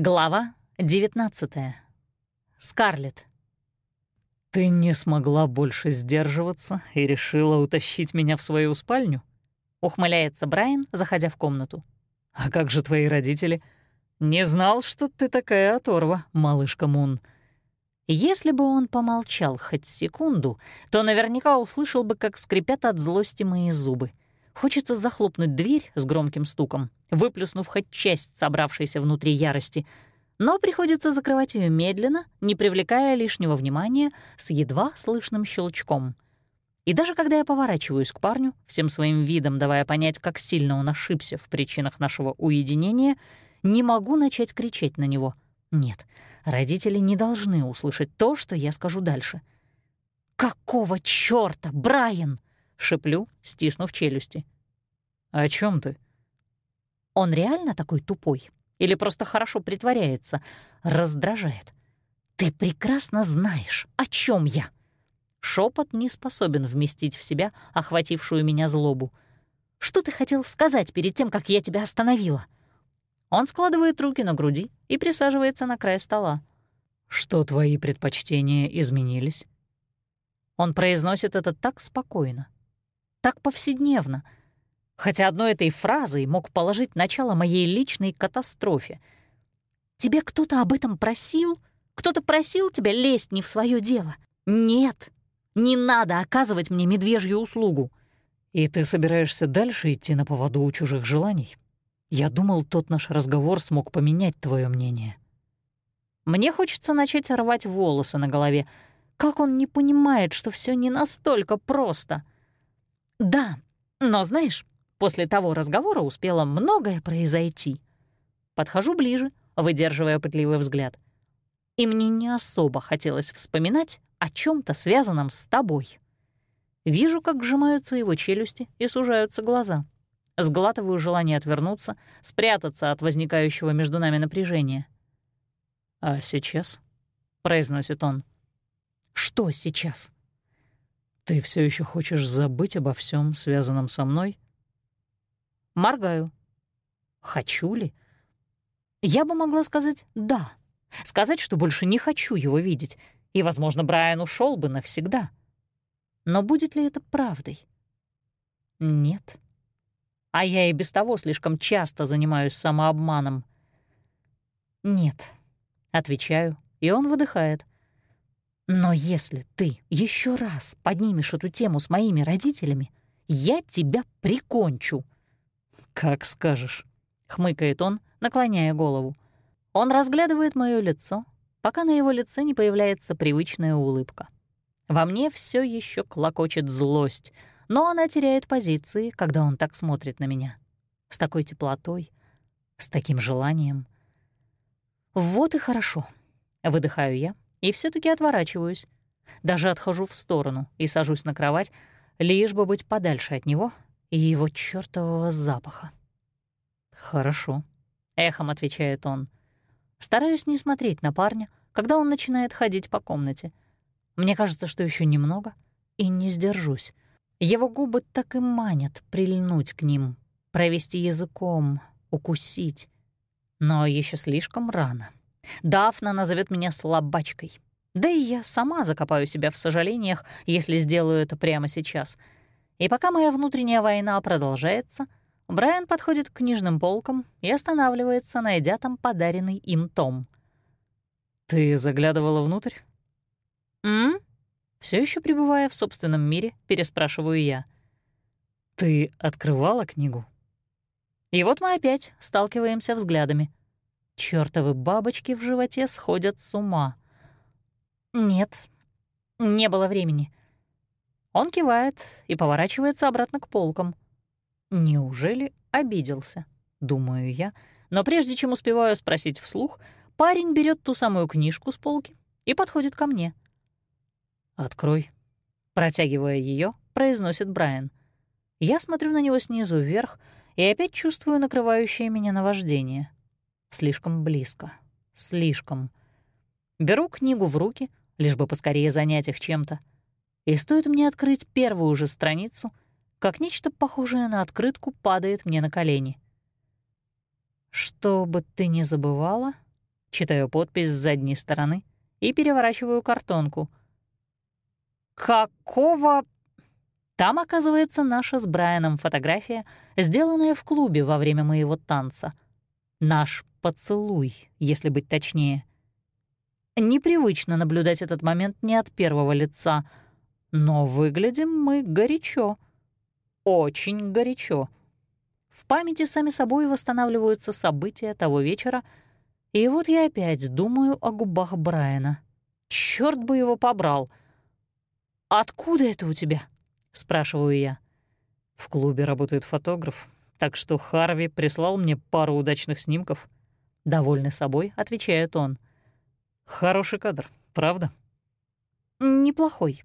Глава 19. Скарлетт. «Ты не смогла больше сдерживаться и решила утащить меня в свою спальню?» — ухмыляется Брайан, заходя в комнату. «А как же твои родители? Не знал, что ты такая оторва, малышка Мун». Если бы он помолчал хоть секунду, то наверняка услышал бы, как скрипят от злости мои зубы. Хочется захлопнуть дверь с громким стуком, выплюснув хоть часть собравшейся внутри ярости, но приходится закрывать ее медленно, не привлекая лишнего внимания, с едва слышным щелчком. И даже когда я поворачиваюсь к парню, всем своим видом давая понять, как сильно он ошибся в причинах нашего уединения, не могу начать кричать на него. Нет, родители не должны услышать то, что я скажу дальше. «Какого чёрта, Брайан?» — шеплю, стиснув челюсти. «О чем ты?» Он реально такой тупой? Или просто хорошо притворяется? Раздражает. Ты прекрасно знаешь, о чем я. Шепот не способен вместить в себя охватившую меня злобу. Что ты хотел сказать перед тем, как я тебя остановила? Он складывает руки на груди и присаживается на край стола. Что твои предпочтения изменились? Он произносит это так спокойно, так повседневно — хотя одной этой фразой мог положить начало моей личной катастрофе. «Тебе кто-то об этом просил? Кто-то просил тебя лезть не в свое дело? Нет, не надо оказывать мне медвежью услугу». «И ты собираешься дальше идти на поводу у чужих желаний? Я думал, тот наш разговор смог поменять твое мнение». Мне хочется начать рвать волосы на голове. Как он не понимает, что все не настолько просто? Да, но знаешь, После того разговора успело многое произойти. Подхожу ближе, выдерживая пытливый взгляд. И мне не особо хотелось вспоминать о чем то связанном с тобой. Вижу, как сжимаются его челюсти и сужаются глаза. Сглатываю желание отвернуться, спрятаться от возникающего между нами напряжения. «А сейчас?» — произносит он. «Что сейчас?» «Ты все еще хочешь забыть обо всем, связанном со мной?» Моргаю. Хочу ли? Я бы могла сказать «да». Сказать, что больше не хочу его видеть, и, возможно, Брайан ушел бы навсегда. Но будет ли это правдой? Нет. А я и без того слишком часто занимаюсь самообманом. «Нет», — отвечаю, и он выдыхает. «Но если ты еще раз поднимешь эту тему с моими родителями, я тебя прикончу». «Как скажешь», — хмыкает он, наклоняя голову. Он разглядывает мое лицо, пока на его лице не появляется привычная улыбка. Во мне все еще клокочет злость, но она теряет позиции, когда он так смотрит на меня. С такой теплотой, с таким желанием. Вот и хорошо. Выдыхаю я и все таки отворачиваюсь. Даже отхожу в сторону и сажусь на кровать, лишь бы быть подальше от него и его чёртового запаха. «Хорошо», — эхом отвечает он. Стараюсь не смотреть на парня, когда он начинает ходить по комнате. Мне кажется, что еще немного, и не сдержусь. Его губы так и манят прильнуть к ним, провести языком, укусить. Но еще слишком рано. Дафна назовет меня слабачкой. Да и я сама закопаю себя в сожалениях, если сделаю это прямо сейчас — и пока моя внутренняя война продолжается, Брайан подходит к книжным полкам и останавливается, найдя там подаренный им том. «Ты заглядывала внутрь?» «М?» Все еще пребывая в собственном мире, переспрашиваю я. «Ты открывала книгу?» И вот мы опять сталкиваемся взглядами. Чёртовы бабочки в животе сходят с ума. «Нет, не было времени. Он кивает и поворачивается обратно к полкам. Неужели обиделся? Думаю я. Но прежде чем успеваю спросить вслух, парень берет ту самую книжку с полки и подходит ко мне. «Открой», — протягивая ее, произносит Брайан. Я смотрю на него снизу вверх и опять чувствую накрывающее меня наваждение. Слишком близко. Слишком. Беру книгу в руки, лишь бы поскорее занять их чем-то — и стоит мне открыть первую же страницу, как нечто похожее на открытку падает мне на колени. «Что бы ты ни забывала, Читаю подпись с задней стороны и переворачиваю картонку. «Какого...» Там оказывается наша с Брайаном фотография, сделанная в клубе во время моего танца. Наш поцелуй, если быть точнее. Непривычно наблюдать этот момент не от первого лица, но выглядим мы горячо. Очень горячо. В памяти сами собой восстанавливаются события того вечера, и вот я опять думаю о губах Брайана. Черт бы его побрал! «Откуда это у тебя?» — спрашиваю я. В клубе работает фотограф, так что Харви прислал мне пару удачных снимков. Довольный собой, отвечает он. Хороший кадр, правда? Неплохой.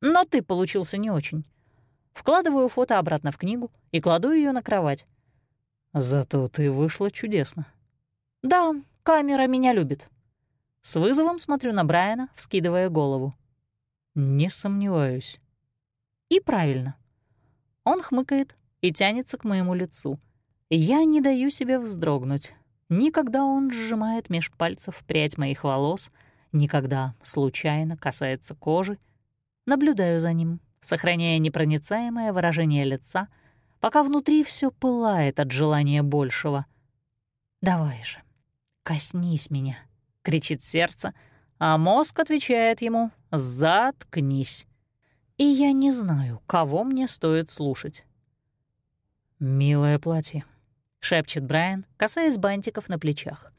Но ты получился не очень. Вкладываю фото обратно в книгу и кладу ее на кровать. Зато ты вышла чудесно. Да, камера меня любит. С вызовом смотрю на Брайана, вскидывая голову. Не сомневаюсь. И правильно. Он хмыкает и тянется к моему лицу. Я не даю себе вздрогнуть. Никогда он сжимает меж пальцев прядь моих волос, никогда случайно касается кожи. Наблюдаю за ним, сохраняя непроницаемое выражение лица, пока внутри все пылает от желания большего. «Давай же, коснись меня», — кричит сердце, а мозг отвечает ему «Заткнись». И я не знаю, кого мне стоит слушать. «Милое платье», шепчет Брайан, касаясь бантиков на плечах.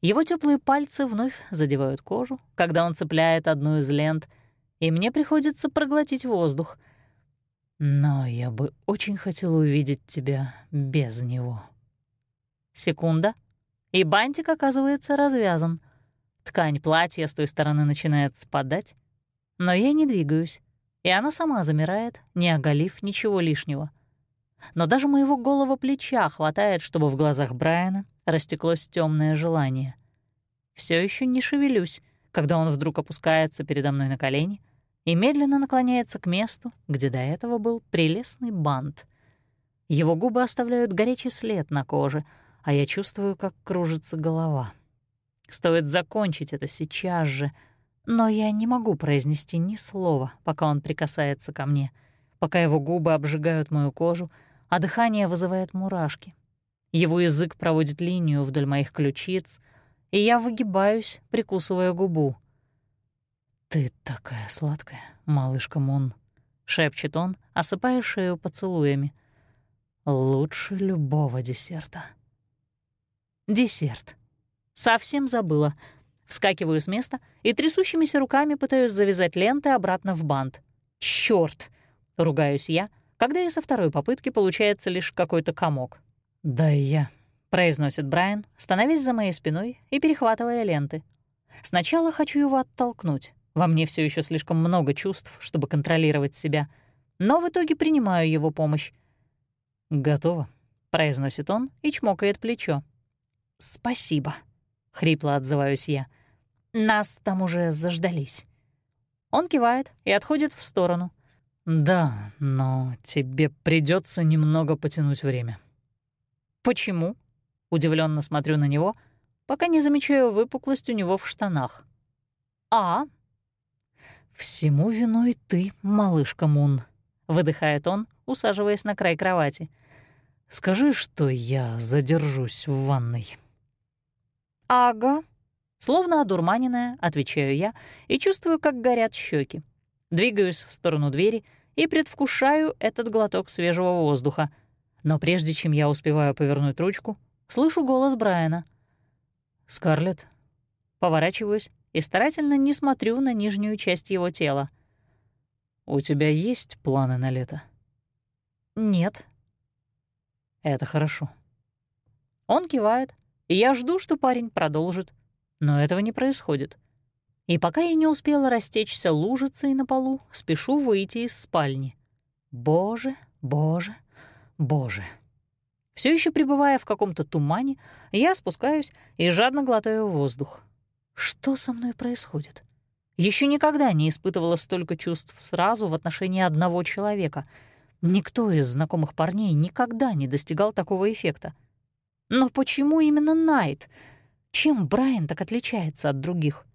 Его теплые пальцы вновь задевают кожу, когда он цепляет одну из лент, и мне приходится проглотить воздух. Но я бы очень хотел увидеть тебя без него. Секунда, и бантик оказывается развязан. Ткань платья с той стороны начинает спадать, но я не двигаюсь, и она сама замирает, не оголив ничего лишнего но даже моего голого плеча хватает, чтобы в глазах Брайана растеклось темное желание. Все еще не шевелюсь, когда он вдруг опускается передо мной на колени и медленно наклоняется к месту, где до этого был прелестный бант. Его губы оставляют горячий след на коже, а я чувствую, как кружится голова. Стоит закончить это сейчас же, но я не могу произнести ни слова, пока он прикасается ко мне, пока его губы обжигают мою кожу — а дыхание вызывает мурашки. Его язык проводит линию вдоль моих ключиц, и я выгибаюсь, прикусывая губу. «Ты такая сладкая, малышка Мон», — шепчет он, осыпая шею поцелуями. «Лучше любого десерта». Десерт. Совсем забыла. Вскакиваю с места и трясущимися руками пытаюсь завязать ленты обратно в бант. «Чёрт!» — ругаюсь я, когда и со второй попытки получается лишь какой-то комок. «Да и я», — произносит Брайан, становясь за моей спиной и перехватывая ленты. Сначала хочу его оттолкнуть. Во мне все еще слишком много чувств, чтобы контролировать себя. Но в итоге принимаю его помощь. «Готово», — произносит он и чмокает плечо. «Спасибо», — хрипло отзываюсь я. «Нас там уже заждались». Он кивает и отходит в сторону, «Да, но тебе придется немного потянуть время». «Почему?» — удивленно смотрю на него, пока не замечаю выпуклость у него в штанах. «А?» «Всему виной ты, малышка Мун», — выдыхает он, усаживаясь на край кровати. «Скажи, что я задержусь в ванной». «Ага», Словно одурманенная, отвечаю я и чувствую, как горят щеки. Двигаюсь в сторону двери и предвкушаю этот глоток свежего воздуха. Но прежде чем я успеваю повернуть ручку, слышу голос Брайана. «Скарлетт». Поворачиваюсь и старательно не смотрю на нижнюю часть его тела. «У тебя есть планы на лето?» «Нет». «Это хорошо». Он кивает, и я жду, что парень продолжит. Но этого не происходит. И пока я не успела растечься лужицей на полу, спешу выйти из спальни. Боже, боже, боже. Все еще пребывая в каком-то тумане, я спускаюсь и жадно глотаю воздух. Что со мной происходит? Еще никогда не испытывала столько чувств сразу в отношении одного человека. Никто из знакомых парней никогда не достигал такого эффекта. Но почему именно Найт? Чем Брайан так отличается от других?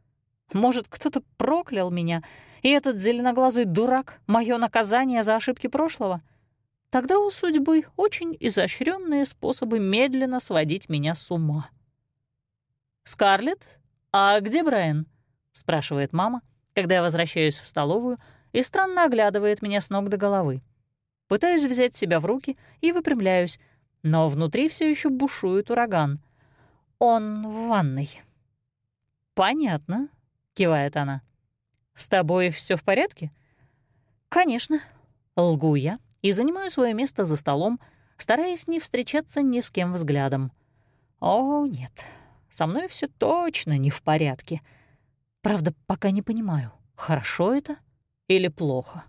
Может, кто-то проклял меня, и этот зеленоглазый дурак — мое наказание за ошибки прошлого? Тогда у судьбы очень изощренные способы медленно сводить меня с ума. «Скарлетт, а где Брайан?» — спрашивает мама, когда я возвращаюсь в столовую и странно оглядывает меня с ног до головы. Пытаюсь взять себя в руки и выпрямляюсь, но внутри все еще бушует ураган. Он в ванной. «Понятно», — кивает она. «С тобой все в порядке?» «Конечно». Лгу я и занимаю свое место за столом, стараясь не встречаться ни с кем взглядом. «О, нет, со мной все точно не в порядке. Правда, пока не понимаю, хорошо это или плохо».